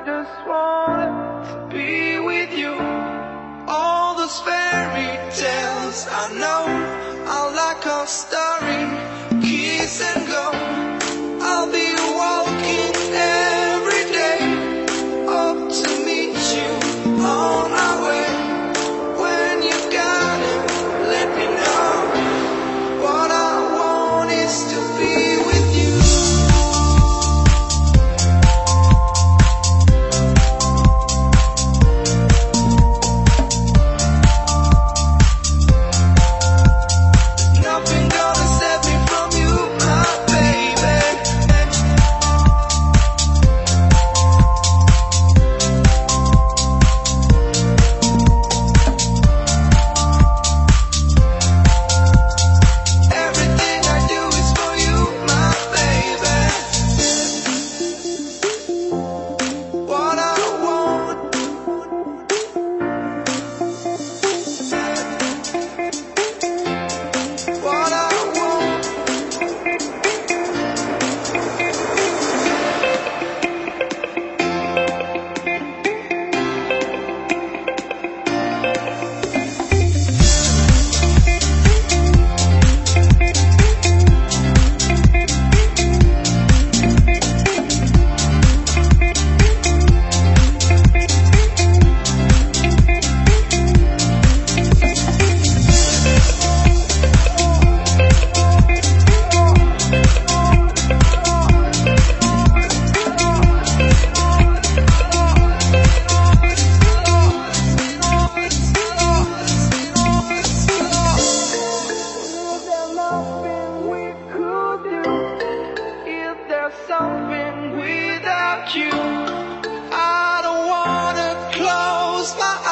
I just want to be with you. All those fairy tales I know, I like our story. my